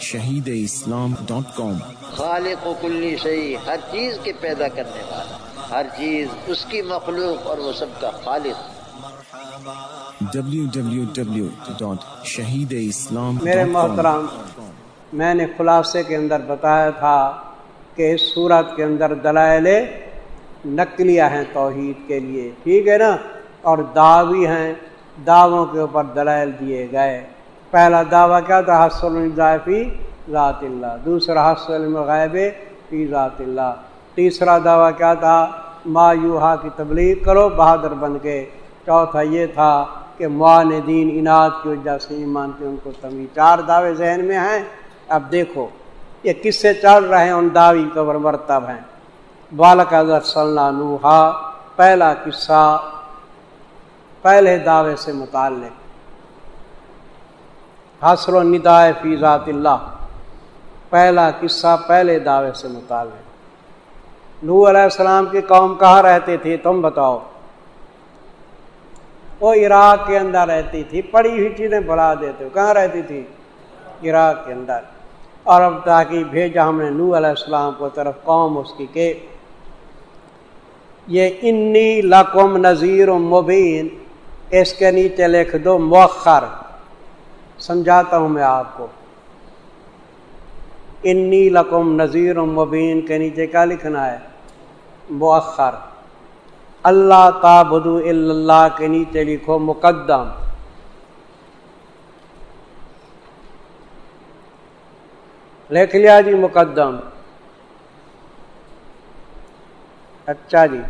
شہید اسلام ڈاٹ کام۔ خالق و کلی شہی ہر چیز کے پیدا کرنے والا ہر چیز اس کی مخلوق اور وہ سب کا خالق۔ شہید اسلام میرے محترام میں نے خلاصے کے اندر بتایا تھا کہ اس صورت کے اندر دلائل نقلیہ ہیں توحید کے لیے ٹھیک ہے نا؟ اور دعوی ہیں دعووں کے اوپر دلائل دیے گئے۔ پہلا دعویٰ کیا تھا حسن فی ذات اللہ، دوسرا حسن غائب فی ذات اللہ، تیسرا دعویٰ کیا تھا، ما یوہا کی تبلیغ کرو، بہادر بن کے، چوتھا یہ تھا کہ معاندین انعد کی وجہ سے ایمان کے ان کو تمی چار دعوے ذہن میں ہیں۔ اب دیکھو، یہ کس سے چل رہے ہیں؟ ان دعوی قبر مرتب ہیں۔ بالک اگر صلی نوحا پہلا قصہ، پہلے دعوے سے متعلق۔ حسر و ندائے فی ذات اللہ۔ پہلا قصہ پہلے دعوے سے متعلق۔ نو علیہ السلام کی قوم کہاں رہتے تھے تم بتاؤ۔ وہ عراق کے اندر رہتی تھی۔ پڑی ہوئی چیزیں بڑھا دیتے ہو۔ کہاں رہتی تھی؟ عراق کے اندر۔ اور اب تاکہ بھیجا ہم نے نو علیہ السلام کو طرف قوم اس کی کہ یہ انی لقم نذیر مبین۔ اس کے نیچے لکھ دو مؤخر۔ سمجھاتا ہوں میں آپ کو۔ انی لقم نذیر مبین، کے نیچے کیا لکھنا ہے؟ مؤخر۔ اللہ تابدو اللہ کے نیچے لکھو مقدم۔ لکھ لیا جی مقدم۔ اچھا جی۔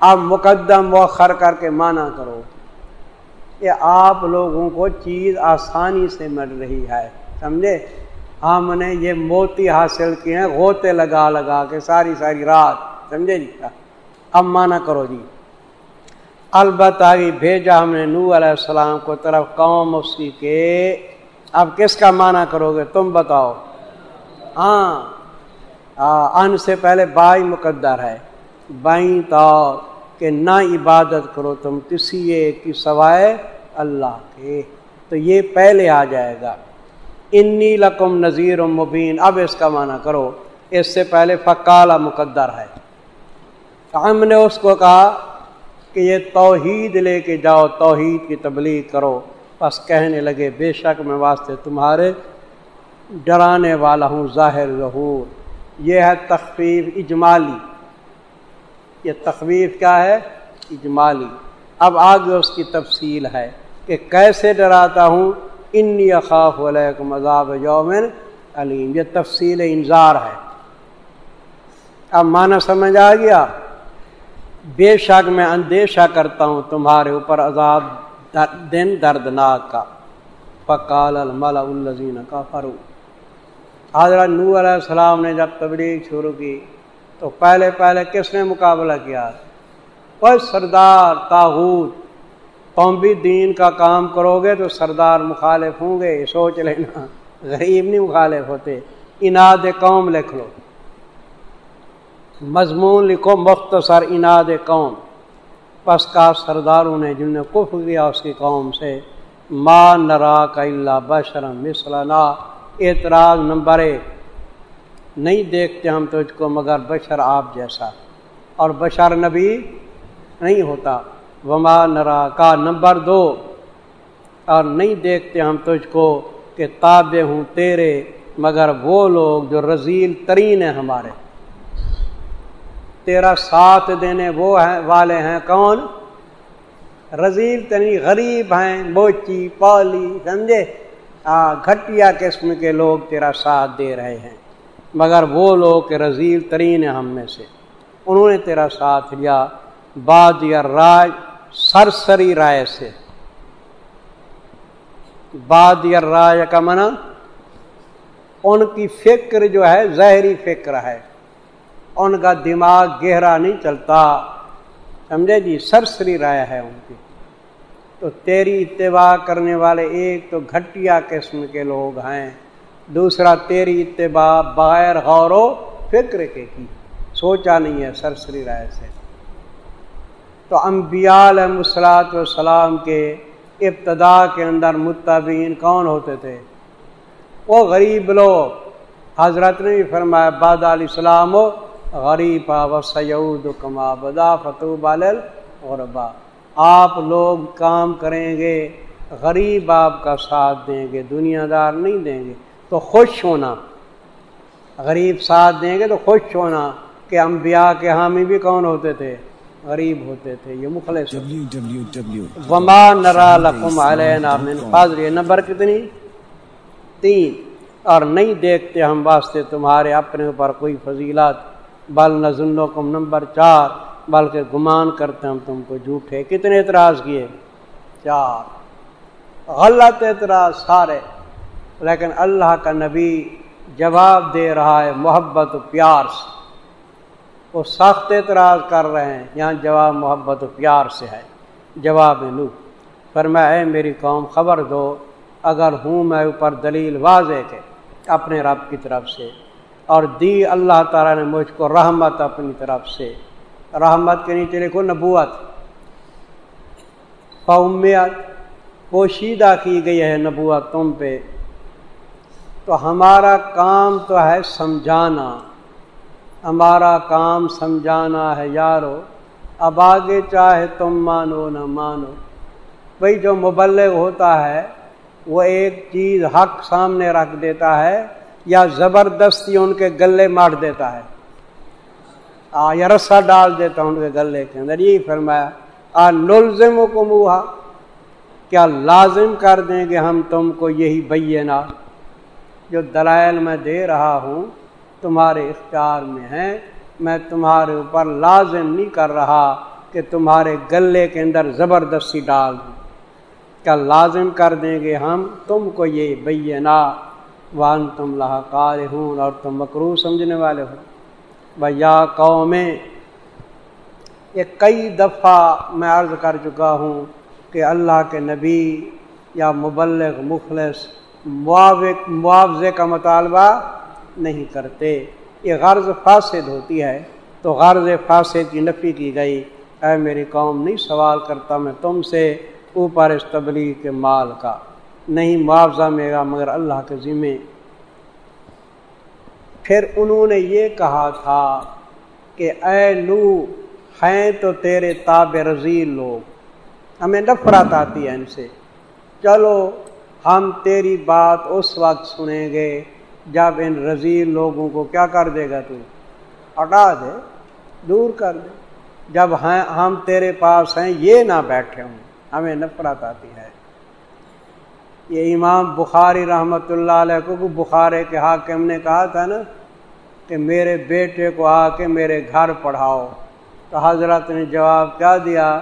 اب مقدم مؤخر کر کے مانا کرو۔ یہ آپ لوگوں کو چیز آسانی سے مل رہی ہے، سمجھے؟ ہاں، ہم نے یہ موتی حاصل کیے ہیں، غوطے لگا لگا کے ساری ساری رات، سمجھے جی؟ اب مانا کرو جی۔ البتہ بھیجا ہم نے نو علیہ السلام کو طرف قوم اسی کے۔ اب کس کا مانا کرو گے تم بتاؤ۔ ہاں ان سے پہلے بائی مقدر ہے۔ بائیں طور کہ نہ عبادت کرو تم، کسی ایک کی سوائے اللہ کے۔ تو یہ پہلے آ جائے گا۔ انی لکم نذیر مبین۔ اب اس کا معنی کرو، اس سے پہلے فکالا مقدر ہے۔ ہم نے اس کو کہا کہ یہ توحید لے کے جاؤ، توحید کی تبلیغ کرو۔ بس کہنے لگے، بے شک میں واسطے تمہارے ڈرانے والا ہوں، ظاہر ظہور۔ یہ ہے تخفیف اجمالی۔ یہ تخویف کیا ہے؟ اجمالی۔ اب آگے اس کی تفصیل ہے کہ کیسے ڈراتا ہوں؟ انی اخاف علیکم عذاب یومن علیم۔ یہ تفصیل انظار ہے۔ اب معنی سمجھ آ گیا؟ بے شک میں اندیشہ کرتا ہوں تمہارے اوپر عذاب دن دردناک کا۔ فقال الملا الزین کا فرو حضرت نور علیہ السلام نے جب تبلیغ شروع کی تو پہلے پہلے کس نے مقابلہ کیا؟ وہ سردار تاحود تم بھی دین کا کام کرو گے تو سردار مخالف ہوں گے سوچ لینا۔ غریب نہیں مخالف ہوتے، اناد قوم لکھ لو۔ مضمون لکھو، مختصر اناد قوم۔ پس کا سرداروں نے جن نے کف کیا اس کی قوم سے ماں نرا کا اللہ بشرم مثلانا اعتراض نمبر ایک۔ نہیں دیکھتے ہم تجھ کو مگر بشر آپ جیسا۔ اور بشر نبی نہیں ہوتا۔ وما نرا، کا نمبر دو۔ اور نہیں دیکھتے ہم تجھ کو کہ تابع ہوں تیرے، مگر وہ لوگ جو رضیل ترین ہیں ہمارے۔ تیرا ساتھ دینے وہ ہیں، والے ہیں کون؟ رضیل ترین غریب ہیں بوچی پالی، سمجھے؟ گھٹیا قسم کے لوگ تیرا ساتھ دے رہے ہیں۔ مگر وہ لوگ کہ رضیل ترین ہم میں سے۔ انہوں نے تیرا ساتھ لیا۔ باد یا رائے، سرسری رائے سے۔ باد یا رائے کا منع ان کی فکر جو ہے زہری فکر ہے۔ ان کا دماغ گہرا نہیں چلتا۔ سمجھے جی؟ سرسری رائے ہے ان کی۔ تو تیری اتباع کرنے والے ایک تو گھٹیا قسم کے لوگ ہیں۔ دوسرا تیری اتباع بغیر غور و فکر کے کی۔ سوچا نہیں ہے سرسری رائے سے۔ تو انبیاء علیہ مسلاط والسلام کے ابتدا کے اندر متبین کون ہوتے تھے؟ وہ غریب لوگ۔ حضرت نے بھی فرمایا باد علیہ السلام غریب و سعود کما بدا فتو بال غربا آپ لوگ کام کریں گے، غریب آپ کا ساتھ دیں گے، دنیا دار نہیں دیں گے۔ تو خوش ہونا۔ غریب ساتھ دیں گے تو خوش ہونا کہ انبیاء کے حامی بھی کون ہوتے تھے؟ غریب ہوتے تھے، یہ مخلص۔ وما نرا لکم علینا من فضل۔ یہ نمبر کتنی؟ تین۔ اور نہیں دیکھتے ہم واسطے تمہارے اپنے اوپر کوئی فضیلات بل نظنکم نمبر چار۔ بلکہ گمان کرتے ہم تم کو جھوٹے۔ کتنے اعتراض کیے؟ چار۔ غلط اعتراض سارے۔ لیکن اللہ کا نبی جواب دے رہا ہے محبت و پیار سے۔ وہ سخت اعتراض کر رہے ہیں، یہاں جواب محبت و پیار سے ہے۔ جواب نو۔ پر میں، اے میری قوم، خبر دو، اگر ہوں میں اوپر دلیل واضح کے اپنے رب کی طرف سے، اور دی اللہ تعالیٰ نے مجھ کو رحمت اپنی طرف سے۔ رحمت کے نیچے لکھو نبوت۔ قومیت پوشیدہ کی گئی ہے نبوت تم پہ۔ تو ہمارا کام تو ہے سمجھانا۔ ہمارا کام سمجھانا ہے، یارو، اب آگے چاہے تم مانو نہ مانو۔ بھائی جو مبلغ ہوتا ہے، وہ ایک چیز حق سامنے رکھ دیتا ہے یا زبردستی ان کے گلے مار دیتا ہے۔ آ، یا رسا ڈال دیتا ان کے گلے کے اندر۔ یہی فرمایا، آ نلزم کو کیا لازم کر دیں گے ہم تم کو یہی بینا جو دلائل میں دے رہا ہوں، تمہارے اختیار میں ہیں۔ میں تمہارے اوپر لازم نہیں کر رہا کہ تمہارے گلے کے اندر زبردستی ڈال دوں۔ کیا لازم کر دیں گے ہم؟ تم کو یہ بینا۔ وان تم لاہکار ہوں اور تم مکرو سمجھنے والے ہو۔ بھیا قومیں، یہ کئی دفعہ میں عرض کر چکا ہوں کہ اللہ کے نبی یا مبلغ مخلص معاوضے کا مطالبہ نہیں کرتے۔ یہ غرض فاسد ہوتی ہے۔ تو غرض فاسد کی نفی کی گئی۔ اے میری قوم، نہیں سوال کرتا میں تم سے اوپر اس تبلیغ کے مال کا۔ نہیں معاوضہ میرا، مگر اللہ کے ذمے۔ پھر انہوں نے یہ کہا تھا کہ اے لو ہیں تو تیرے تاب رضی لوگ۔ ہمیں نفرت آتی ہے ان سے۔ چلو ہم تیری بات اس وقت سنیں گے جب ان رضی لوگوں کو کیا کر دے گا تو؟ ہٹا دے، دور کر دے۔ جب ہاں، ہم تیرے پاس ہیں، یہ نہ بیٹھے ہوں، ہمیں نفرت آتی ہے۔ یہ امام بخاری رحمۃ اللہ علیہ کو بخارے کے حاکم نے کہا تھا نا کہ میرے بیٹے کو آ کے میرے گھر پڑھاؤ۔ تو حضرت نے جواب کیا دیا،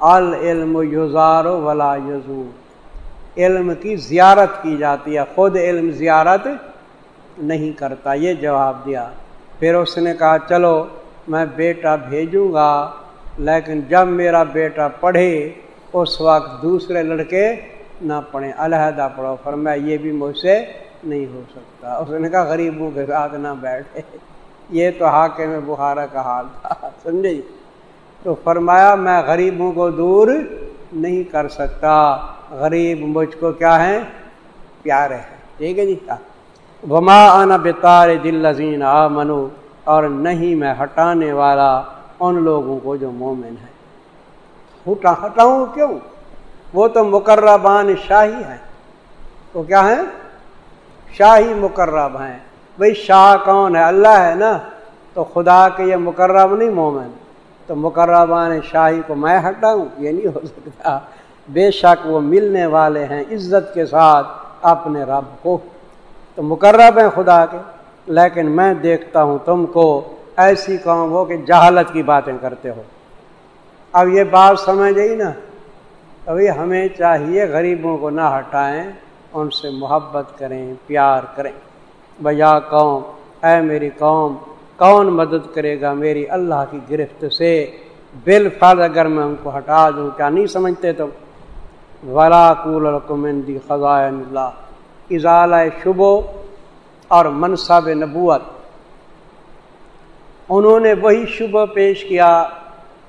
العلم یزار ولا یزو علم کی زیارت کی جاتی ہے۔ خود علم زیارت نہیں کرتا۔ یہ جواب دیا۔ پھر اس نے کہا، چلو میں بیٹا بھیجوں گا، لیکن جب میرا بیٹا پڑھے، اس وقت دوسرے لڑکے نہ پڑھیں۔ علیحدہ پڑھو۔ فرمایا یہ بھی مجھ سے نہیں ہو سکتا۔ اس نے کہا، غریبوں کے ساتھ نہ بیٹھے۔ یہ تو حاکم میں بخارا کا حال تھا، سمجھے؟ تو فرمایا، میں غریبوں کو دور نہیں کر سکتا۔ غریب مجھ کو کیا ہے؟ پیارے ہیں ٹھیک ہے جی؟ وما آنا بےتار دل لذین آ منو اور نہیں میں ہٹانے والا ان لوگوں کو جو مومن ہے ہٹا ہٹاؤں کیوں؟ وہ تو مقربان شاہی ہے وہ کیا ہے شاہی مقرب ہیں۔ بھائی شاہ کون ہے؟ اللہ ہے نا۔ تو خدا کے یہ مقرب نہیں مومن۔ تو مقربان شاہی کو میں ہٹاؤں یہ نہیں ہو سکتا۔ بے شک وہ ملنے والے ہیں عزت کے ساتھ اپنے رب کو۔ تو مقرب ہیں خدا کے، لیکن میں دیکھتا ہوں تم کو ایسی کام ہو کہ جہالت کی باتیں کرتے ہو۔ اب یہ بات سمجھ گئی نا؟ ابھی ہمیں چاہیے غریبوں کو نہ ہٹائیں، ان سے محبت کریں، پیار کریں۔ بیا قوم، اے میری قوم، کون مدد کرے گا میری اللہ کی گرفت سے؟ بال اگر میں ان کو ہٹا دوں، کیا نہیں سمجھتے تم؟ ولا کول خزائن اللہ اضال شبو اور منصب نبوت۔ انہوں نے وہی شبہ پیش کیا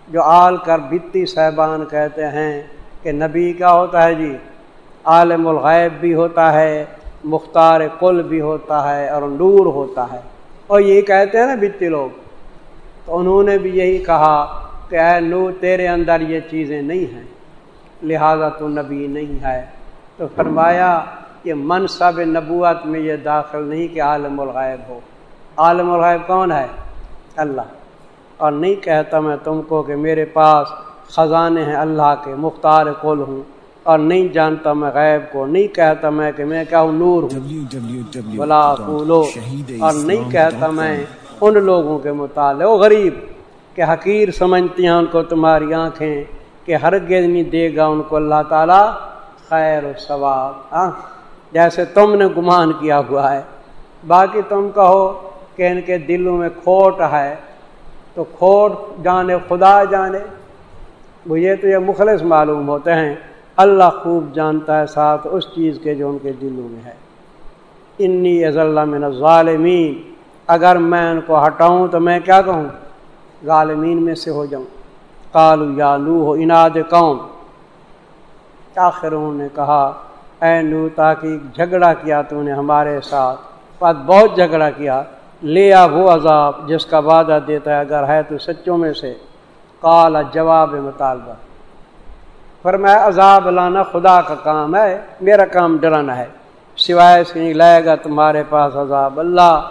جو آل کر بتی صاحبان کہتے ہیں کہ نبی کیا ہوتا ہے جی عالم الغیب بھی ہوتا ہے، مختار کل بھی ہوتا ہے اور نور ہوتا ہے۔ اور یہ کہتے ہیں نا بتی لوگ۔ تو انہوں نے بھی یہی کہا کہ اے نور، تیرے اندر یہ چیزیں نہیں ہیں۔ لہذا تو نبی نہیں ہے۔ تو فرمایا یہ منصب نبوت میں یہ داخل نہیں کہ عالم الغائب ہو۔ عالم الغائب کون ہے؟ اللہ۔ اور نہیں کہتا میں تم کو کہ میرے پاس خزانے ہیں اللہ کے مختار کل ہوں۔ اور نہیں جانتا میں غیب کو۔ نہیں کہتا میں کہ میں کیا ہوں؟ نور ہوں۔ بلا پھولو اور نہیں کہتا میں ان لوگوں کے مطالعے وہ غریب کہ حقیر سمجھتی ہیں ان کو تمہاری آنکھیں۔ کہ ہر نہیں دے گا ان کو اللہ تعالیٰ خیر و ثواب ہاں؟ جیسے تم نے گمان کیا ہوا ہے۔ باقی تم کہو کہ ان کے دلوں میں کھوٹ ہے، تو کھوٹ جانے، خدا جانے۔ مجھے تو یہ مخلص معلوم ہوتے ہیں، اللہ خوب جانتا ہے ساتھ اس چیز کے جو ان کے دلوں میں ہے۔ انی از اللہ من ظالمین اگر میں ان کو ہٹاؤں تو میں کیا کہوں؟ ظالمین میں سے ہو جاؤں۔ کالو یا لو ہو اناد قوم۔ آخر انہوں نے کہا، اے نو تاکہ جھگڑا کیا تو نے ہمارے ساتھ۔ بات بہت جھگڑا کیا۔ لے آ وہ عذاب جس کا وعدہ دیتا ہے، اگر ہے تو سچوں میں سے۔ کالا جواب مطالبہ۔ پر میں عذاب لانا خدا کا کام ہے، میرا کام ڈرانا ہے۔ سوائے سے نہیں لائے گا تمہارے پاس عذاب۔ اللہ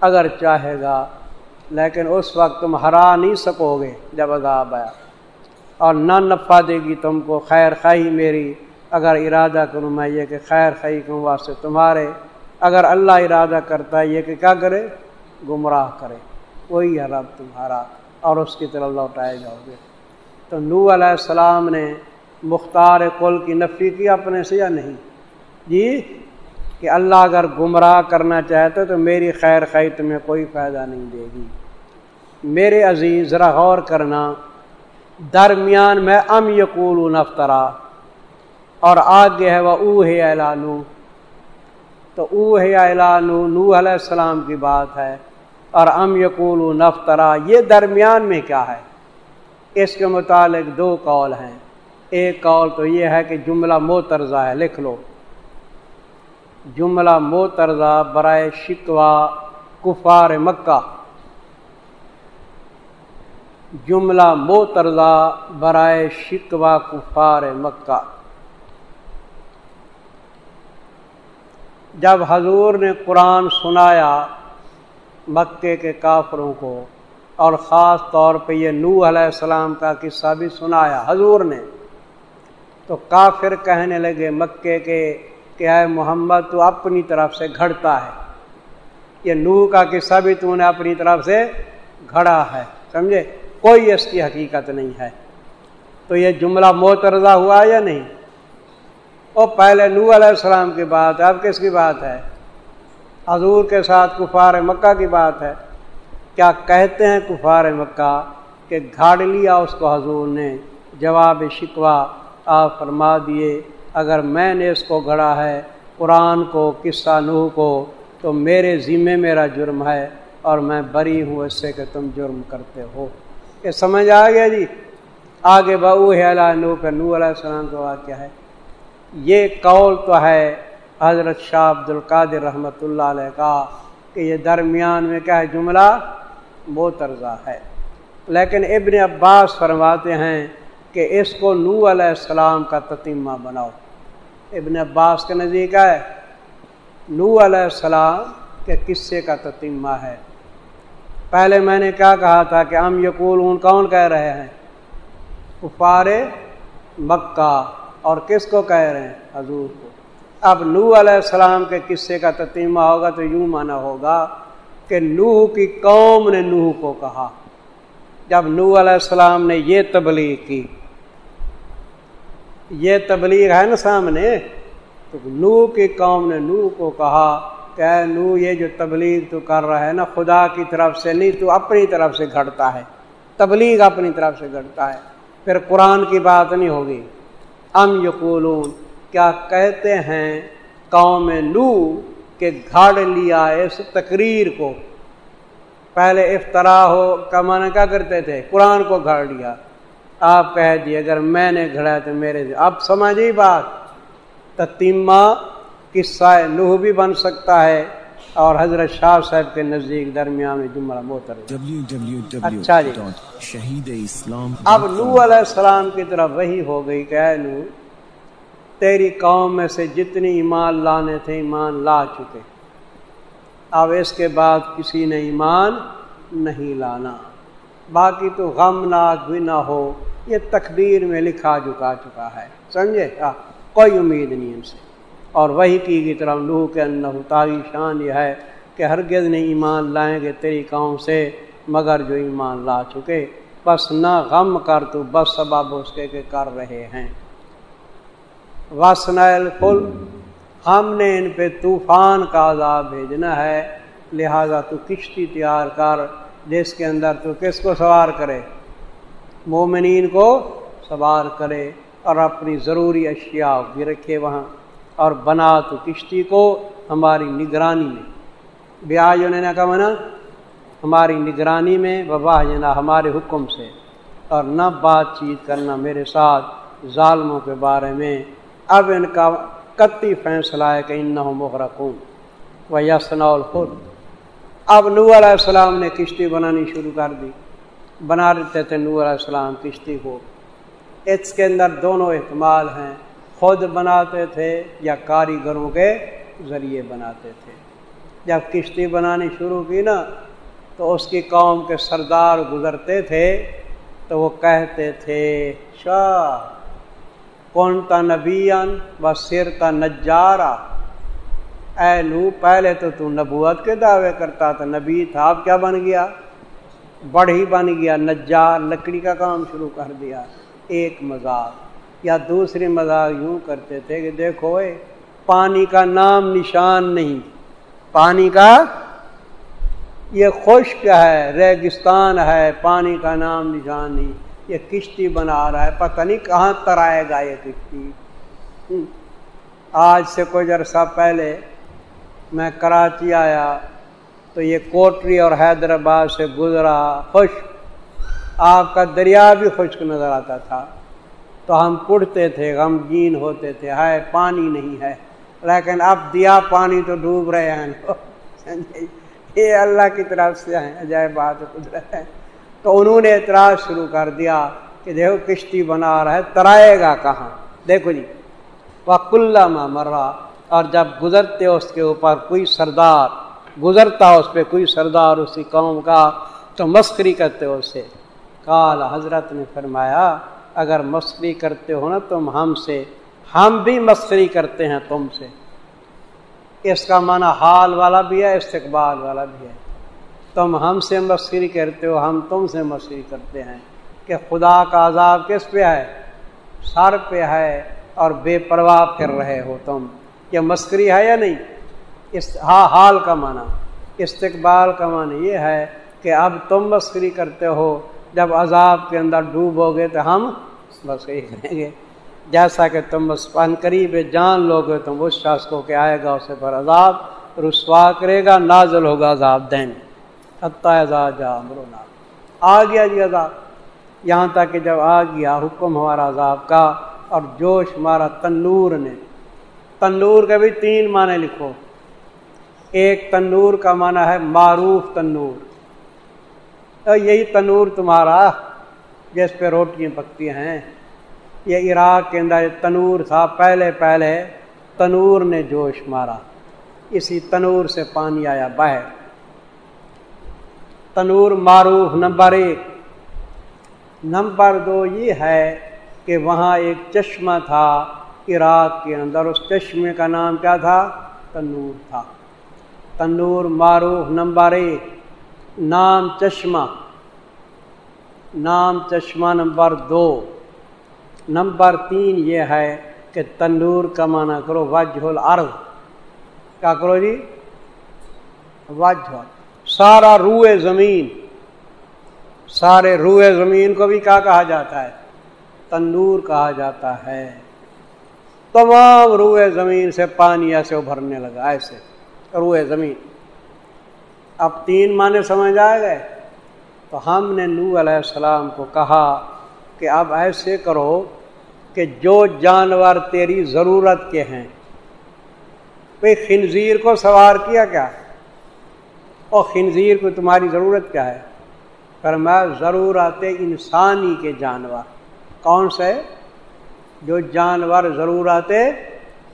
اگر چاہے گا لیکن اس وقت تم ہرا نہیں سکو گے جب عذاب آیا۔ اور نہ نفع دے گی تم کو، خیر خواہی میری۔ اگر ارادہ کروں میں یہ کہ خیر خواہی کروں واسطے تمہارے، اگر اللہ ارادہ کرتا ہے یہ کہ کیا کرے؟ گمراہ کرے۔ وہی ہے رب تمہارا، اور اس کی طرف لوٹائے جاؤ گے۔ تو نو علیہ السلام نے مختار کل کی نفی کی اپنے سے یا نہیں؟ جی کہ اللہ اگر گمراہ کرنا چاہتے تو میری خیر خی تمہیں کوئی فائدہ نہیں دے گی۔ میرے عزیز، ذرا غور کرنا۔ درمیان میں ام یقول نفترا اور آگے ہے وہ او ہے اعلانو تو او ہے اعلانو نو علیہ السلام کی بات ہے۔ اور ام یقول نفترا یہ درمیان میں کیا ہے؟ اس کے متعلق دو قول ہیں۔ ایک قول تو یہ ہے کہ جملہ موترزہ ہے، لکھ لو۔ جملہ موترزہ برائے شکوا کفار مکہ۔ جملہ موترزہ برائے شکوا کفار مکہ۔ جب حضور نے قرآن سنایا مکے کے کافروں کو اور خاص طور پہ یہ نو علیہ السلام کا قصہ بھی سنایا حضور نے، تو کافر کہنے لگے مکے کے کہ اے محمد تو اپنی طرف سے گھڑتا ہے۔ یہ نو کا قصہ بھی تو نے اپنی طرف سے گھڑا ہے، سمجھے؟ کوئی اس کی حقیقت نہیں ہے۔ تو یہ جملہ موترزہ ہوا یا نہیں؟ وہ پہلے نو علیہ السلام کی بات ہے، اب کس کی بات ہے؟ حضور کے ساتھ کفار مکہ کی بات ہے۔ کیا کہتے ہیں کفار مکہ کہ گھاڑ لیا اس کو حضور نے؟ جواب شکوا آپ فرما دیے۔ اگر میں نے اس کو گھڑا ہے، قرآن کو، قصہ نوح کو، تو میرے ذمے میرا جرم ہے اور میں بری ہوں اس سے کہ تم جرم کرتے ہو۔ یہ سمجھ آ گیا جی؟ آگے بہو ہے اللہ نو پہ نو علیہ السلام کا واقعہ ہے؟ یہ قول تو ہے حضرت شاہ عبد القادر رحمۃ اللہ علیہ کا کہ یہ درمیان میں کیا ہے؟ جملہ وہ طرزہ ہے۔ لیکن ابن عباس فرماتے ہیں کہ اس کو نو علیہ السلام کا تتیمہ بناؤ۔ ابن عباس کے نزدیک ہے۔ نو علیہ السلام کے قصے کا تتیمہ ہے۔ پہلے میں نے کیا کہا تھا کہ ہم یقول اون کون کہہ رہے ہیں؟ کفار مکہ۔ اور کس کو کہہ رہے ہیں؟ حضور کو۔ اب نو علیہ السلام کے قصے کا تتیمہ ہوگا تو یوں مانا ہوگا کہ نوح کی قوم نے نوح کو کہا۔ جب نو علیہ السلام نے یہ تبلیغ کی یہ تبلیغ ہے نا سامنے؟ تو نو کی قوم نے نو کو کہا، کہ نو یہ جو تبلیغ تو کر رہا ہے نا، خدا کی طرف سے نہیں، تو اپنی طرف سے گھڑتا ہے۔ تبلیغ اپنی طرف سے گھڑتا ہے۔ پھر قرآن کی بات نہیں ہوگی۔ ام یقولون، کیا کہتے ہیں قوم نو کہ گھاڑ لیا اس تقریر کو؟ پہلے افطرا ہو کمانا کیا کرتے تھے؟ قرآن کو گھاڑ لیا۔ آپ کہہ دیے اگر میں نے گھڑا تو میرے اب سمجھی بات؟ تتیمہ قصہ نوح بھی بن سکتا ہے اور حضرت شاہ صاحب کے نزدیک درمیان میں جملہ محتر اچھا جی۔ شہید اسلام اب نو علیہ السلام کی طرف وہی ہو گئی کہ اے نو تیری قوم میں سے جتنی ایمان لانے تھے ایمان لا چکے۔ اب اس کے بعد کسی نے ایمان نہیں لانا۔ باقی تو غم ناک بھی نہ ہو۔ یہ تقدیر میں لکھا جکا چکا ہے۔ سمجھے؟ ہاں، کوئی امید نہیں ان سے۔ اور وہی کی کی طرف لوہ کے اندر تاری شان یہ ہے کہ ہرگز نہیں ایمان لائیں گے تیری قوم سے، مگر جو ایمان لا چکے۔ بس نہ غم کر تو، بس سبب اس کے کہ کر رہے ہیں۔ وسنائل پل ہم نے ان پہ طوفان کا عذاب بھیجنا ہے، لہذا تو کشتی تیار کر جس کے اندر تو کس کو سوار کرے؟ مومنین کو سوار کرے اور اپنی ضروری اشیاء بھی رکھے وہاں اور بنا تو کشتی کو ہماری نگرانی میں۔ بیاج نے کہا منا ہماری نگرانی میں وبا جنا ہمارے حکم سے۔ اور نہ بات چیت کرنا میرے ساتھ ظالموں کے بارے میں۔ اب ان کا کتی فیصلہ ہے کہ ان نہ مغرقوں و یسنا الخود اب نور علیہ السلام نے کشتی بنانی شروع کر دی۔ بنا دیتے تھے نور علیہ السلام کشتی کو۔ اس کے اندر دونوں احتمال ہیں۔ خود بناتے تھے یا کاریگروں کے ذریعے بناتے تھے۔ جب کشتی بنانی شروع کی نا، تو اس کی قوم کے سردار گزرتے تھے، تو وہ کہتے تھے، شاہ کون تا نبی و سر تا نجارا۔ اے نو پہلے تو تو نبوت کے دعوے کرتا تھا، نبی تھا، اب کیا بن گیا؟ بڑھ ہی بن گیا، نجار، لکڑی کا کام شروع کر دیا، ایک مزاق یا دوسری مذاق یوں کرتے تھے کہ دیکھو اے، پانی کا نام نشان نہیں، پانی کا یہ خشک ہے، ریگستان ہے، پانی کا نام نشان نہیں، یہ کشتی بنا رہا ہے، پتہ نہیں کہاں تر آئے گا یہ کشتی۔ آج سے کچھ عرصہ پہلے میں کراچی آیا تو یہ کوٹری اور حیدرآباد سے گزرا، خشک۔ آپ کا دریا بھی خشک نظر آتا تھا۔ تو ہم پڑتے تھے، غمگین ہوتے تھے، ہائے، پانی نہیں ہے۔ لیکن اب دیا پانی تو ڈوب رہے ہیں۔ یہ اللہ کی طرف سے ہیں عجائب بات قدرت ہے۔ تو انہوں نے اعتراض شروع کر دیا کہ دیکھو کشتی بنا رہا ہے، ترائے گا کہاں؟ دیکھو جی وہ مرا۔ اور جب گزرتے اس کے اوپر کوئی سردار، گزرتا اس پہ کوئی سردار اسی قوم کا، تو مسکری کرتے اس سے کال حضرت نے فرمایا، اگر مسکری کرتے ہو نا تم ہم سے، ہم بھی مسکری کرتے ہیں تم سے۔ اس کا معنی حال والا بھی ہے، استقبال والا بھی ہے۔ تم ہم سے مسکری کرتے ہو، ہم تم سے مسکری کرتے ہیں۔ کہ خدا کا عذاب کس پہ ہے؟ سر پہ ہے اور بے پرواہ پھر رہے ہو تم۔ یہ مسکری ہے یا نہیں؟ اس ہاں حال کا معنی۔ استقبال کا معنی یہ ہے کہ اب تم مسکری کرتے ہو، جب عذاب کے اندر ڈوبو گے تو ہم بس یہی کریں گے۔ جیسا کہ تم بس پن قریب جان لو گے، تم اس شخص کو کہ آئے گا اسے پر عذاب، رسوا کرے گا، نازل ہوگا عذاب دین۔ جا مرو آ گیا جی عذاب۔ یہاں تک کہ جب آ گیا، حکم ہمارا عذاب کا اور جوش ہمارا تنور نے تنور کے بھی تین معنی لکھو۔ ایک تنور کا معنی ہے معروف تنور یہی تنور تمہارا جس پہ روٹیاں پکتی ہیں۔ یہ عراق کے اندر تنور تھا، پہلے پہلے تنور نے جوش مارا۔ اسی تنور سے پانی آیا باہر۔ تنور معروف نمبر ایک۔ نمبر دو یہ ہے کہ وہاں ایک چشمہ تھا۔ عراق کے اندر اس چشمے کا نام کیا تھا؟ تنور تھا۔ تنور معروف نمبر ایک۔ نام چشمہ۔ نام چشمہ نمبر دو۔ نمبر تین یہ ہے کہ تندور کا معنی کرو وجہ الارض۔ کیا کرو جی؟ وجہ۔ سارا روئے زمین۔ سارے روئے زمین کو بھی کیا کہا جاتا ہے؟ تندور کہا جاتا ہے۔ تمام روئے زمین سے پانی ایسے ابھرنے لگا ایسے روئے زمین۔ اب تین معنی سمجھ آئے گئے۔ تو ہم نے نو علیہ السلام کو کہا کہ اب ایسے کرو کہ جو جانور تیری ضرورت کے ہیں۔ بھائی خنزیر کو سوار کیا کیا؟ اور خنزیر کو تمہاری ضرورت کیا ہے؟ پر میں ضرورت انسانی کے جانور۔ کون سے؟ جو جانور ضرورت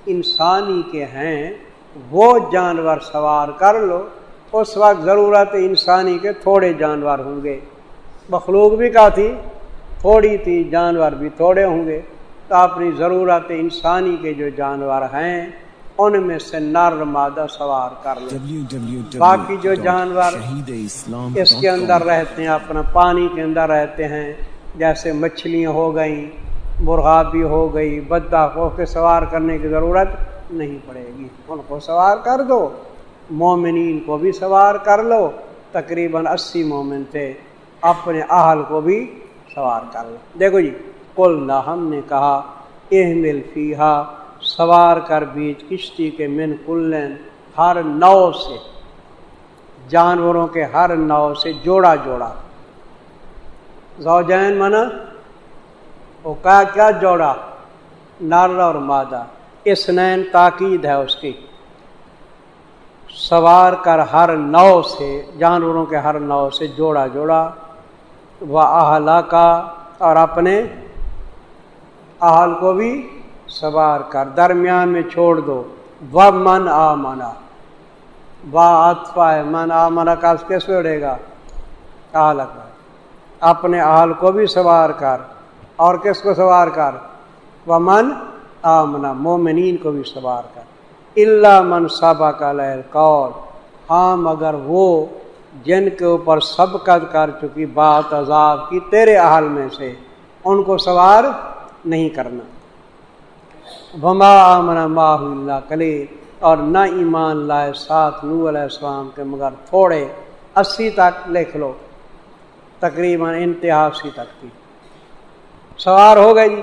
انسانی کے ہیں وہ جانور سوار کر لو۔ اس وقت ضرورت انسانی کے تھوڑے جانور ہوں گے۔ مخلوق بھی کا تھی تھوڑی تھی جانور بھی تھوڑے ہوں گے۔ تو اپنی ضرورت انسانی کے جو جانور ہیں ان میں سے نر مادہ سوار کر لو۔ باقی جو جانور اس کے اندر رہتے ہیں اپنا پانی کے اندر رہتے ہیں جیسے مچھلیاں ہو گئیں مرغا بھی ہو گئی بدہ ہو کے سوار کرنے کی ضرورت نہیں پڑے گی۔ ان کو سوار کر دو، مومنین کو بھی سوار کر لو۔ تقریباً اسی مومن تھے، اپنے اہل کو بھی سوار کر لو۔ دیکھو جی کل نہ ہم نے کہا احمل فیحا سوار کر بیچ کشتی کے من کلین، ہر نو سے، جانوروں کے ہر نو سے جوڑا جوڑا۔ زوجین منا وہ کیا کیا جوڑا؟ نر اور مادہ۔ اسنین تاکید ہے اس کی۔ سوار کر ہر نو سے، جانوروں کے ہر نو سے جوڑا جوڑا۔ وہ اہلا کا اور اپنے اہل کو بھی سوار کر۔ درمیان میں چھوڑ دو۔ و من آ منا ہے من آ منا کا کیسے اڑے گا۔ اپنے اہل کو بھی سوار کر۔ اور کس کو سوار کر؟ وہ من آمنا مومنین کو بھی سوار کر۔ اللہ من صابہ کا لہر کور ہاں مگر وہ جن کے اوپر سبقت کر چکی بات عذاب کی تیرے حال میں سے، ان کو سوار نہیں کرنا۔ بما آمنا ماہ اللہ کلی اور نہ ایمان لائے ساتھ نو علیہ السلام کے مگر تھوڑے اسی تک لکھ لو۔ تقریباً انتہا اسی تک کی سوار ہو گئی جی۔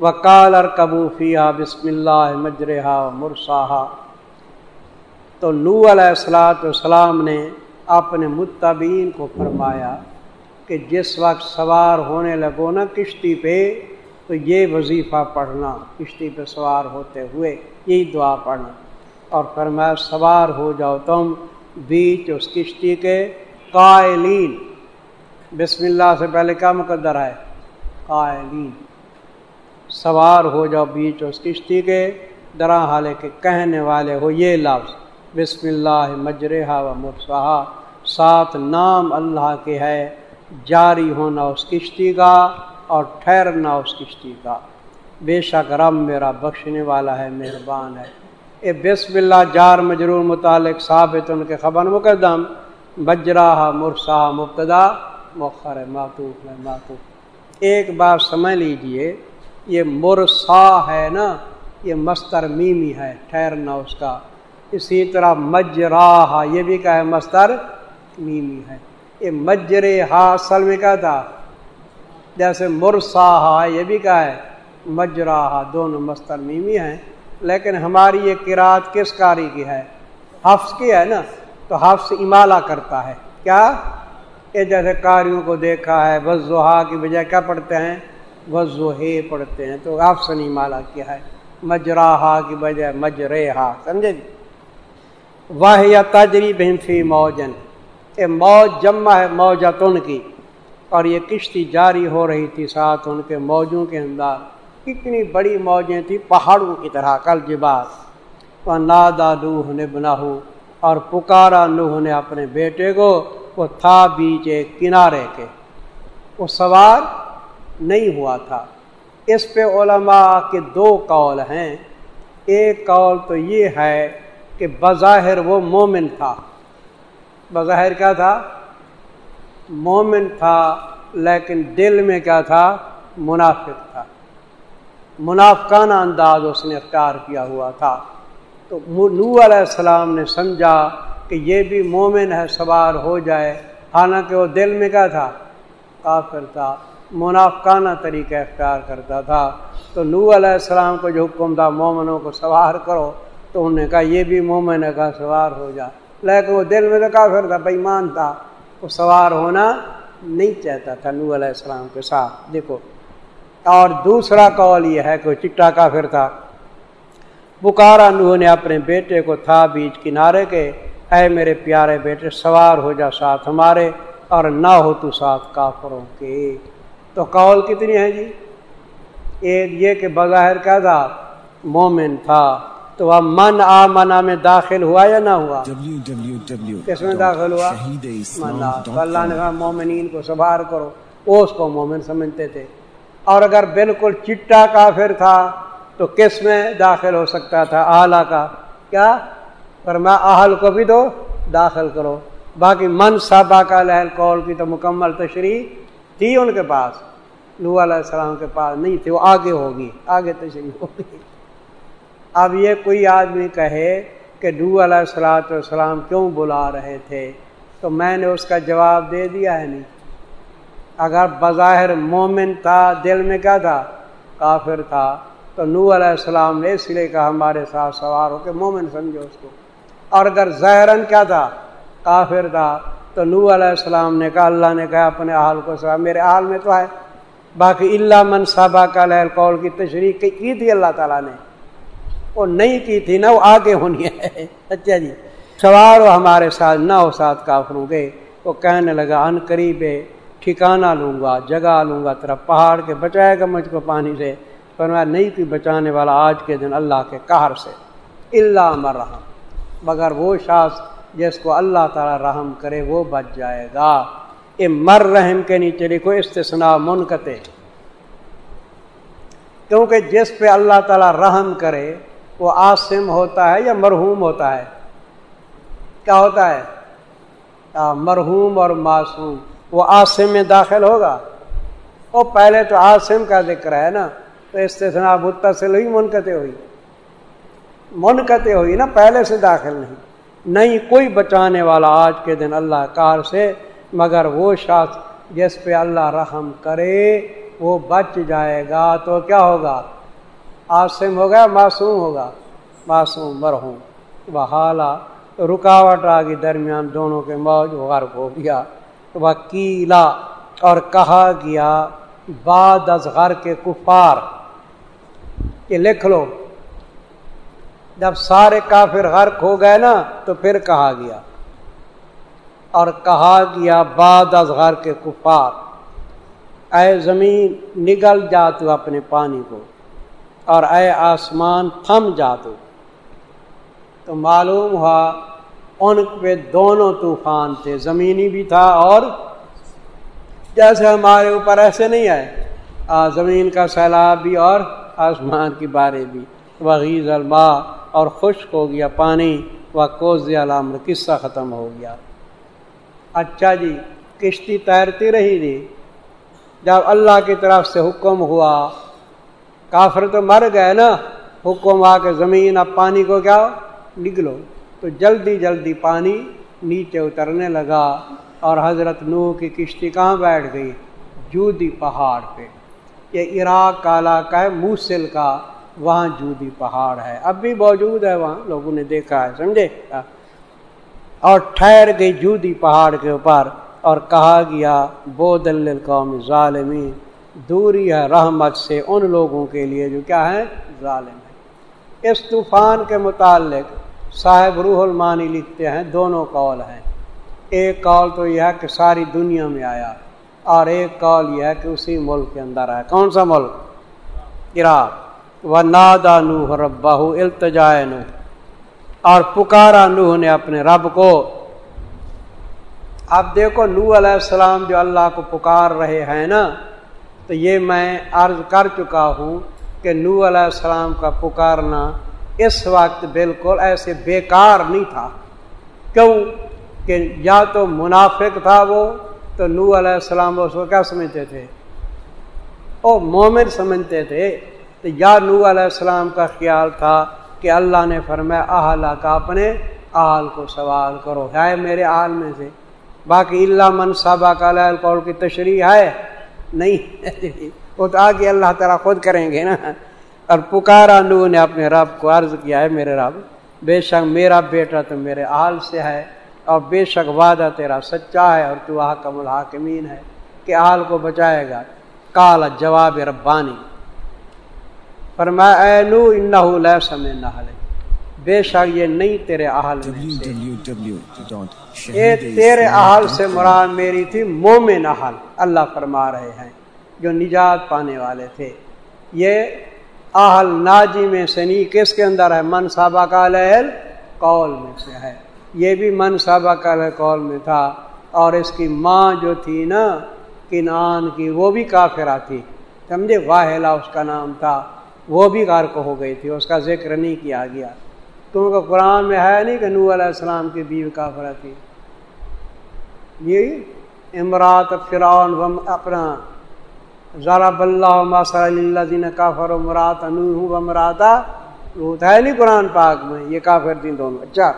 وکال اور کبوفیا بسم اللہ مجرحا مرساہا۔ تو نو علیہ السلاۃ والسلام نے اپنے متبین کو فرمایا کہ جس وقت سوار ہونے لگو نا کشتی پہ، تو یہ وظیفہ پڑھنا، کشتی پہ سوار ہوتے ہوئے یہی دعا پڑھنا۔ اور فرمایا، سوار ہو جاؤ تم بیچ اس کشتی کے قائلین۔ بسم اللہ سے پہلے کیا مقدر ہے؟ قائلین۔ سوار ہو جاؤ بیچ اس کشتی کے درا حالے کے کہنے والے ہو یہ لفظ، بسم اللہ مجرحا و مرسحا ساتھ نام اللہ کے ہے، جاری ہونا اس کشتی کا اور ٹھہرنا اس کشتی کا۔ بے شک رب میرا بخشنے والا ہے، مہربان ہے۔ اے بسم اللہ، جار مجرور متعلق ثابت ان کے خبر مقدم۔ بجراہ مرسا مبتدا مخر ماتوف ماتوف ایک بار سمجھ لیجیے، یہ مرسا ہے نا، یہ مستر میمی ہے، ٹھہرنا اس کا۔ اسی طرح مجراہ یہ بھی کیا ہے مستر میمی ہے۔ یہ مجر ہا اصل میں کیا تھا؟ جیسے مرسا یہ بھی کیا ہے مجراہ دونوں مستر میمی ہیں۔ لیکن ہماری یہ کراط کس کاری کی ہے؟ حفظ کی ہے نا۔ تو حفظ امالہ کرتا ہے۔ کیا؟ یہ جیسے کاریوں کو دیکھا ہے وضحا کی بجائے کیا پڑھتے ہیں؟ وضو پڑھتے ہیں۔ تو آپ سنی مالا کیا ہے؟ مجراہا کی بجائے مجرحا سمجھے جی؟ واہ یا تجریب فی موجن۔ اے موج جمع ہے موجتن کی۔ اور یہ کشتی جاری ہو رہی تھی ساتھ ان کے موجوں کے اندر۔ کتنی بڑی موجیں تھیں، پہاڑوں کی طرح کل جبات وہ نادا نوح نے بنا اور پکارا نوح نے اپنے بیٹے کو۔ وہ تھا بیچ کنارے کے۔ وہ سوار نہیں ہوا تھا۔ اس پہ علماء کے دو قول ہیں۔ ایک قول تو یہ ہے کہ بظاہر وہ مومن تھا۔ بظاہر کیا تھا؟ مومن تھا، لیکن دل میں کیا تھا؟ منافق تھا۔ منافقانہ انداز اس نے اختیار کیا ہوا تھا۔ تو نو علیہ السلام نے سمجھا کہ یہ بھی مومن ہے، سوار ہو جائے۔ حالانکہ وہ دل میں کیا تھا؟ کافر تھا۔ منافقانہ طریقہ اختیار کرتا تھا۔ تو نو علیہ السلام کو جو حکم تھا، مومنوں کو سوار کرو، تو انہوں نے کہا، یہ بھی مومن کا سوار ہو جا۔ لیکن وہ دل میں تو کافر تھا بےمان تھا۔ وہ سوار ہونا نہیں چاہتا تھا نو علیہ السلام کے ساتھ۔ دیکھو۔ اور دوسرا قول یہ ہے کہ چٹا کافر تھا۔ پکارا نوح نے اپنے بیٹے کو تھا بیچ کنارے کے۔ اے میرے پیارے بیٹے سوار ہو جا ساتھ ہمارے اور نہ ہو تو ساتھ کافروں کے۔ تو قول کتنی ہے جی؟ ایک یہ کہ بظاہر کیا تھا مومن تھا۔ تو وہ من آ منا میں داخل ہوا یا نہ ہوا؟ کس میں داخل ہوا؟ اللہ نے کہا مومنین کو سبار کرو۔ وہ اس کو مومن سمجھتے تھے۔ اور اگر بالکل چٹا کافر تھا تو کس میں داخل ہو سکتا تھا؟ اعلیٰ کا۔ کیا؟ پر میں اہل کو بھی دو داخل کرو باقی من صحابہ کا لہل کول کی تو مکمل تشریح تھی ان کے پاس۔ نو علیہ السلام کے پاس نہیں تھی، وہ آگے ہوگی، آگے تشریح ہوگی۔ اب یہ کوئی آدمی کہے کہ نو علیہ السلاۃ والسلام کیوں بلا رہے تھے؟ تو میں نے اس کا جواب دے دیا ہے نہیں۔ اگر بظاہر مومن تھا، دل میں کیا تھا؟ کافر تھا۔ تو نو علیہ السلام نے اس لیے کہا ہمارے ساتھ سوار ہو کے مومن سمجھو اس کو۔ اور اگر ظاہراً کیا تھا؟ کافر تھا۔ تو نو علیہ السلام نے کہا، اللہ نے کہا، اپنے حال کو سوا، میرے حال میں تو ہے۔ باقی اللہ من صحابہ کا لہل قول کی تشریح کی تھی اللہ تعالیٰ نے؟ وہ نہیں کی تھی، نہ وہ آگے ہونی ہے۔ اچھا جی۔ سوار ہو ہمارے ساتھ، نہ ہو ساتھ کافروں کے وہ کہنے لگا، ان قریب ٹھکانہ لوں گا، جگہ لوں گا تیرا پہاڑ کے بچائے گا مجھ کو پانی سے۔ پر میں نہیں تھی بچانے والا آج کے دن اللہ کے قہر سے۔ اللہ مرحم مگر وہ شاخ جس کو اللہ تعالیٰ رحم کرے وہ بچ جائے گا۔ یہ مر رحم کے نیچے لکھو استثنا منقطع۔ کیونکہ جس پہ اللہ تعالیٰ رحم کرے، وہ آسم ہوتا ہے یا مرحوم ہوتا ہے؟ کیا ہوتا ہے؟ مرحوم اور معصوم۔ وہ آسم میں داخل ہوگا۔ وہ پہلے تو آسم کا ذکر ہے نا، تو استثنا متصل ہوئی، منقطع ہوئی۔ منقطع ہوئی نا، پہلے سے داخل نہیں۔ نہیں کوئی بچانے والا آج کے دن اللہ کار سے، مگر وہ شخص جس پہ اللہ رحم کرے، وہ بچ جائے گا تو کیا ہوگا؟ آسم ہوگا، معصوم ہوگا۔ معصوم مرحوم۔ بحالہ رکاوٹ آ گئی درمیان دونوں کے موج غرق ہو گیا۔ وکیلا، اور کہا گیا، بعد از غر کے کفار۔ یہ لکھ لو۔ جب سارے کافر غرق ہو گئے نا، تو پھر کہا گیا۔ اور کہا گیا، بعد از غر کے کفار، اے زمین، نگل جا تو اپنے پانی کو، اور اے آسمان، تھم جا تو۔ تو معلوم ہوا، ان پہ دونوں طوفان تھے، زمینی بھی تھا اور جیسے ہمارے اوپر ایسے نہیں آئے۔ زمین کا سیلاب بھی اور آسمان کی بارے بھی۔ وغیز الما اور خشک ہو گیا، پانی و کوز علام قصہ ختم ہو گیا۔ اچھا جی کشتی تیرتی رہی تھی جب اللہ کی طرف سے حکم ہوا، کافر تو مر گئے نا۔ حکم آ کے زمین اب پانی کو کیا؟ نکلو تو جلدی جلدی پانی نیچے اترنے لگا اور حضرت نو کی کشتی کہاں بیٹھ گئی؟ جودی پہاڑ پہ۔ یہ عراق کا علاقہ ہے، موسل کا۔ وہاں جودی پہاڑ ہے۔ اب بھی موجود ہے وہاں، لوگوں نے دیکھا ہے، سمجھے؟ اور ٹھہر گئی جودی پہاڑ کے اوپر اور کہا گیا، بو دل قوم ظالمی دوری ہے رحمت سے ان لوگوں کے لیے جو کیا ہے ظالم ہے اس طوفان کے متعلق صاحب روح المانی لکھتے ہیں، دونوں کال ہیں۔ ایک کال تو یہ ہے کہ ساری دنیا میں آیا، اور ایک کال یہ ہے کہ اسی ملک کے اندر آیا۔ کون سا ملک؟ عراق۔ و نادا نوح ربا التجائے نو اور پکارا نوح نے اپنے رب کو۔ اب دیکھو نو علیہ السلام جو اللہ کو پکار رہے ہیں نا، تو یہ میں عرض کر چکا ہوں کہ نو علیہ السلام کا پکارنا اس وقت بالکل ایسے بیکار نہیں تھا۔ کیوں؟ کہ یا تو منافق تھا وہ، تو نو علیہ السلام اس کو کیا سمجھتے تھے؟ او مومن سمجھتے تھے۔ تو یا نو علیہ السلام کا خیال تھا کہ اللہ نے فرمایا اہلا کا اپنے آل کو سوال کرو۔ ہے میرے آل میں سے۔ باقی اللہ من صابہ کا قول کی تشریح ہے۔ نہیں۔ وہ تو آگے اللہ تعالیٰ خود کریں گے نا۔ اور پکارا نو نے اپنے رب کو عرض کیا ہے میرے رب، بے شک میرا بیٹا تو میرے آل سے ہے اور بے شک وعدہ تیرا سچا ہے اور تو حکم الحاکمین ہے کہ آل کو بچائے گا۔ کالا جواب ربانی۔ فرمایا، اے نو انہو لیس من بے شک یہ نہیں تیرے اہل میں سے۔ یہ تیرے اہل سے مراد میری تھی مومن اہل۔ اللہ فرما رہے ہیں، جو نجات پانے والے تھے۔ یہ اہل ناجی میں سے نہیں، کس کے اندر ہے؟ من صابہ کا لہل قول میں سے ہے۔ یہ بھی من صابہ کا قول میں تھا۔ اور اس کی ماں جو تھی نا کنان کی، وہ بھی کافرہ تھی۔ سمجھے؟ واحلہ اس کا نام تھا۔ وہ بھی غرق ہو گئی تھی، اس کا ذکر نہیں کیا گیا۔ کیونکہ قرآن میں ہے نہیں کہ نو علیہ السلام کی بیوی کافرہ تھی۔ یہ امرات فرعون اپنا ذرا بلّہ ماسر اللہ دین کافر و مرات انوہ و مراتا ہے نہیں قرآن پاک میں، یہ کافر تھی دونوں۔ اچھا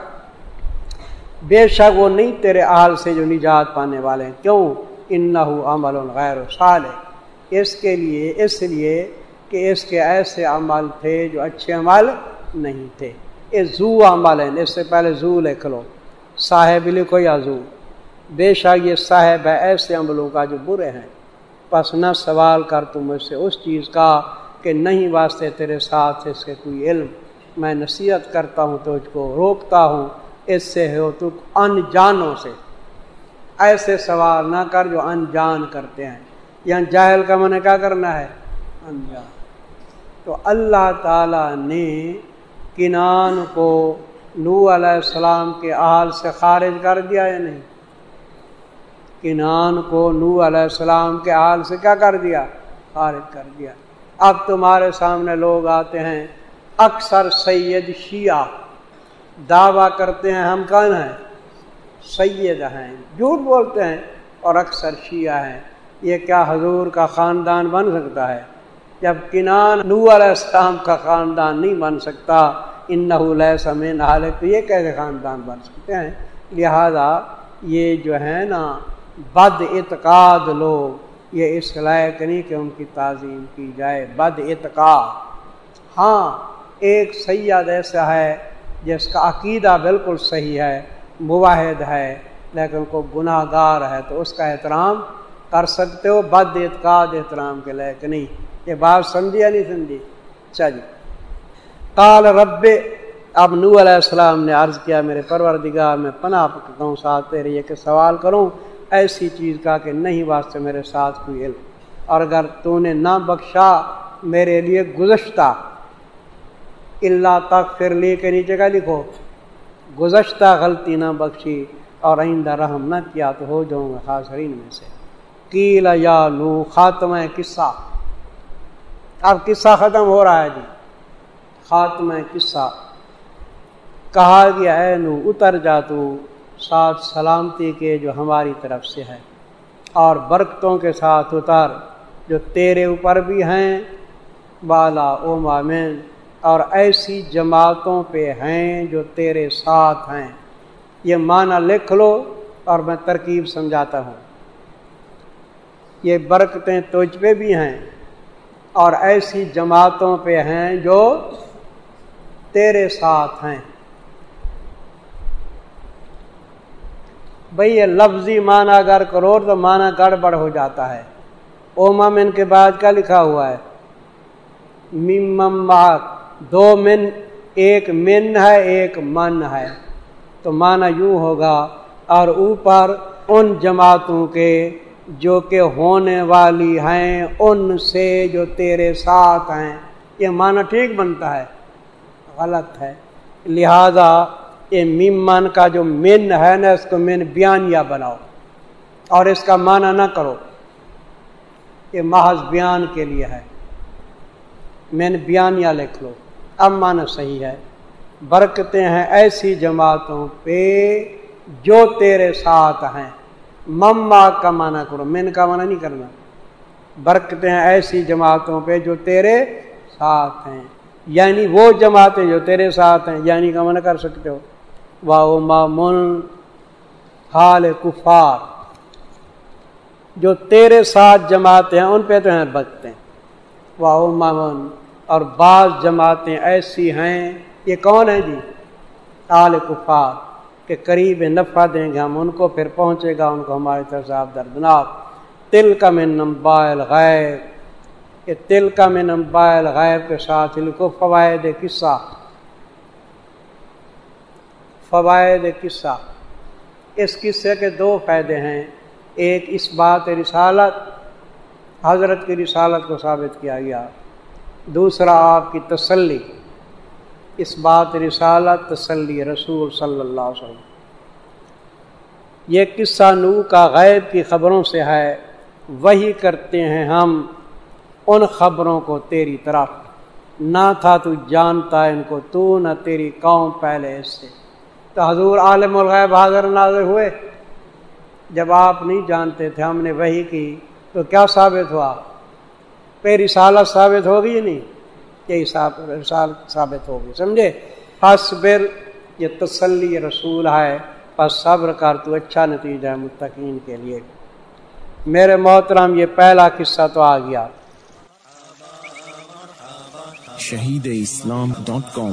بے شک وہ نہیں تیرے آل سے جو نجات پانے والے ہیں۔ کیوں؟ ان عمل غیر و صال اس کے لیے، اس لیے کہ اس کے ایسے عمل تھے جو اچھے عمل نہیں تھے۔ یہ زو عمل ہے اس سے پہلے زو لکھ لو۔ صاحب لکھو یا زو۔ بے شک یہ صاحب ہے ایسے عملوں کا جو برے ہیں۔ پس نہ سوال کر تم مجھ سے اس چیز کا کہ نہیں واسطے تیرے ساتھ اس کے کوئی علم۔ میں نصیحت کرتا ہوں تو اس کو روکتا ہوں۔ اس سے ہو تو انجانوں سے۔ ایسے سوال نہ کر جو انجان کرتے ہیں۔ یہاں جاہل کا من کیا کرنا ہے؟ انجان۔ تو اللہ تعالی نے کنان کو نو علیہ السلام کے آل سے خارج کر دیا یا نہیں؟ کنان کو نو علیہ السلام کے آل سے کیا کر دیا؟ خارج کر دیا۔ اب تمہارے سامنے لوگ آتے ہیں، اکثر سید شیعہ۔ دعویٰ کرتے ہیں ہم کون ہیں؟ سید ہیں۔ جھوٹ بولتے ہیں اور اکثر شیعہ ہیں۔ یہ کیا حضور کا خاندان بن سکتا ہے؟ جب کنان نو علیہ السلام کا خاندان نہیں بن سکتا ان نہ سمے نہ تو یہ کیسے خاندان بن سکتے ہیں؟ لہذا یہ جو ہے نا، بد اعتقاد لوگ، یہ اس لائق نہیں کہ ان کی تعظیم کی جائے، بد اعتقاد۔ ہاں ایک سید ایسا ہے جس کا عقیدہ بالکل صحیح ہے، مواحد ہے، لیکن کو گناہ گار ہے، تو اس کا احترام کر سکتے ہو، بد اعتقاد احترام کے لائق نہیں۔ یہ بات سمجھی یا نہیں سمجھی؟ اچھا جی کال رب، اب نو علیہ السلام نے عرض کیا، میرے پروردگار، میں پناہ پکتا ہوں، ساتھ تیرے یہ کہ سوال کروں، ایسی چیز کا کہ نہیں واسطے میرے ساتھ کوئی علم۔ اور اگر تو نے نہ بخشا، میرے لیے گزشتہ۔ اللہ تک پھر لے کے نیچے کا لکھو۔ گزشتہ غلطی نہ بخشی اور آئندہ رحم نہ کیا تو ہو جاؤں گا خاصرین میں سے۔ کیل یا نو خاتمہ قصہ۔ اب قصہ ختم ہو رہا ہے جی۔ خاتمہ قصہ۔ کہا گیا ہے، نو، اتر جا تو، ساتھ سلامتی کے جو ہماری طرف سے ہے۔ اور برکتوں کے ساتھ اتر، جو تیرے اوپر بھی ہیں بالا او مامن اور ایسی جماعتوں پہ ہیں جو تیرے ساتھ ہیں۔ یہ معنی لکھ لو اور میں ترکیب سمجھاتا ہوں۔ یہ برکتیں تجھ پہ بھی ہیں۔ اور ایسی جماعتوں پہ ہیں جو تیرے ساتھ ہیں۔ بھئی یہ لفظی معنی اگر کرو تو معنی گڑبڑ ہو جاتا ہے۔ اوما من کے بعد کیا لکھا ہوا ہے؟ دو من، ایک من ہے، ایک من ہے۔ تو معنی یوں ہوگا، اور اوپر ان جماعتوں کے جو کہ ہونے والی ہیں، ان سے جو تیرے ساتھ ہیں، یہ معنی ٹھیک بنتا ہے، غلط ہے۔ لہذا یہ ممن کا جو من ہے نا، اس کو من بیانیہ بناؤ۔ اور اس کا معنی نہ کرو۔ یہ محض بیان کے لیے ہے۔ من بیانیہ لکھ لو۔ اب معنی صحیح ہے۔ برکتے ہیں ایسی جماعتوں پہ جو تیرے ساتھ ہیں۔ مما کا معنی کرو مین کا معنی نہیں کرنا۔ برکتے ہیں ایسی جماعتوں پہ جو تیرے ساتھ ہیں۔ یعنی وہ جماعتیں جو تیرے ساتھ ہیں یعنی کا منع کر سکتے ہو۔ واہ مامن حال کفار۔ جو تیرے ساتھ جماعتیں ہیں، ان پہ تو ہیں بچتے ہیں واہ مامن اور بعض جماعتیں ایسی ہیں، یہ کون ہیں جی؟ آل کفار۔ کہ قریب نفع دیں گے، ہم ان کو پھر پہنچے گا، ان کو ہماری طرف سے آپ دردناک۔ تل کا میں نمبائل غیر کہ تل کا میں نمبائل غیب کے ساتھ لکھو فوائد قصہ۔ فوائد قصہ۔ اس قصے کے دو فائدے ہیں۔ ایک اس بات رسالت، حضرت کی رسالت کو ثابت کیا گیا۔ دوسرا آپ کی تسلی۔ اس بات رسالت تسلی رسول صلی اللہ علیہ وسلم۔ یہ قصہ نو کا غیب کی خبروں سے ہے۔ وہی کرتے ہیں ہم ان خبروں کو تیری طرف نہ تھا تو جانتا ان کو، تو نہ تیری قوم پہلے اس سے۔ تو حضور عالم الغیب حاضر ناظر ہوئے۔ جب آپ نہیں جانتے تھے ہم نے وہی کی، تو کیا ثابت ہوا؟ پہ رسالت ثابت ہوگی نہیں؟ یہی ثابت ہوگی، سمجھے؟ حسبر یہ تسلی رسول ہے پس صبر کر، تو اچھا نتیجہ ہے متقین کے لیے۔ میرے محترم، یہ پہلا قصہ تو آ گیا۔ شہید اسلام ڈاٹ کام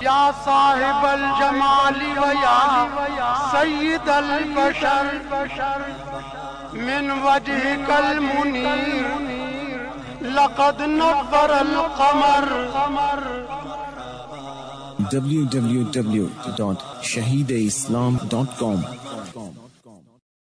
یا صاحب الجمال و یا سید البشر من وجهك المنير لقد نفر القمر. www.shahideislam.com